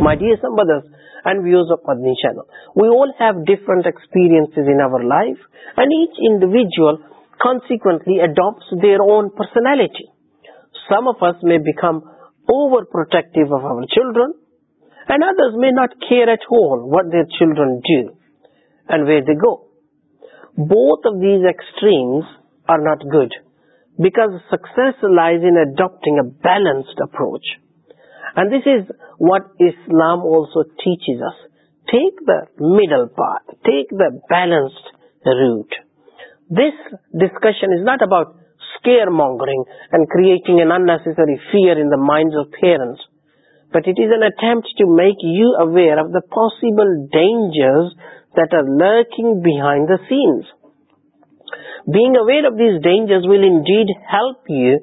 My dear Sambhadas and viewers of Madni channel, we all have different experiences in our life, and each individual consequently adopts their own personality. Some of us may become overprotective of our children, and others may not care at all what their children do and where they go. Both of these extremes are not good, because success lies in adopting a balanced approach. And this is what Islam also teaches us. Take the middle path. Take the balanced route. This discussion is not about scaremongering and creating an unnecessary fear in the minds of parents, but it is an attempt to make you aware of the possible dangers that are lurking behind the scenes. Being aware of these dangers will indeed help you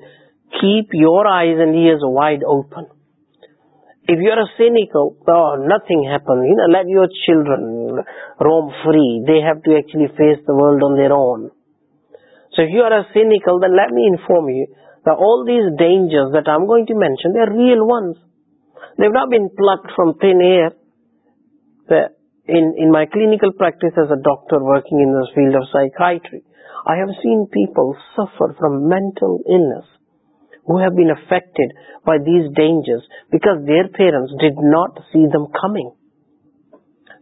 keep your eyes and ears wide open. If you are uncle nothing happen let your children roam free they he would so you are uncles dangers I going mention the real ones the view not bet from clinical practice as a doctor فیلڈریو seen people suffer from mental who have been affected by these dangers because their parents did not see them coming.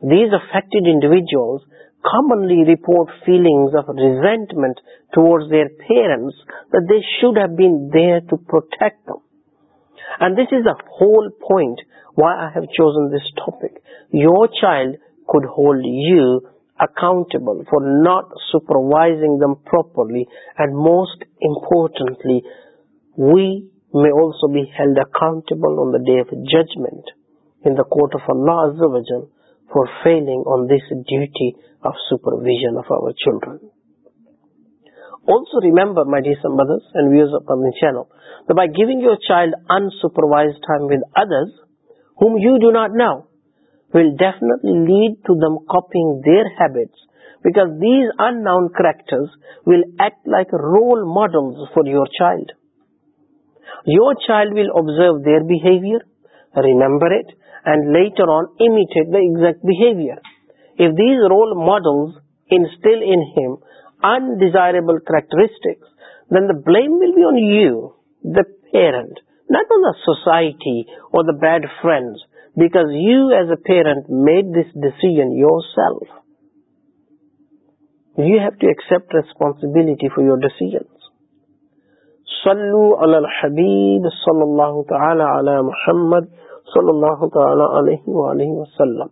These affected individuals commonly report feelings of resentment towards their parents that they should have been there to protect them. And this is the whole point why I have chosen this topic. Your child could hold you accountable for not supervising them properly, and most importantly, we میںلڈ account judgment of law vision for feeling on this duty of remember child inspires others home you do not know will definitely lead to them keeping their habits because these enactor will act like role model for your child Your child will observe their behavior, remember it, and later on imitate the exact behavior. If these role models instill in him undesirable characteristics, then the blame will be on you, the parent, not on the society or the bad friends, because you as a parent made this decision yourself. You have to accept responsibility for your decisions. صلو علی الحبیب صلی اللہ تعالی علی محمد صلی اللہ تعالی علیہ وآلہ وسلم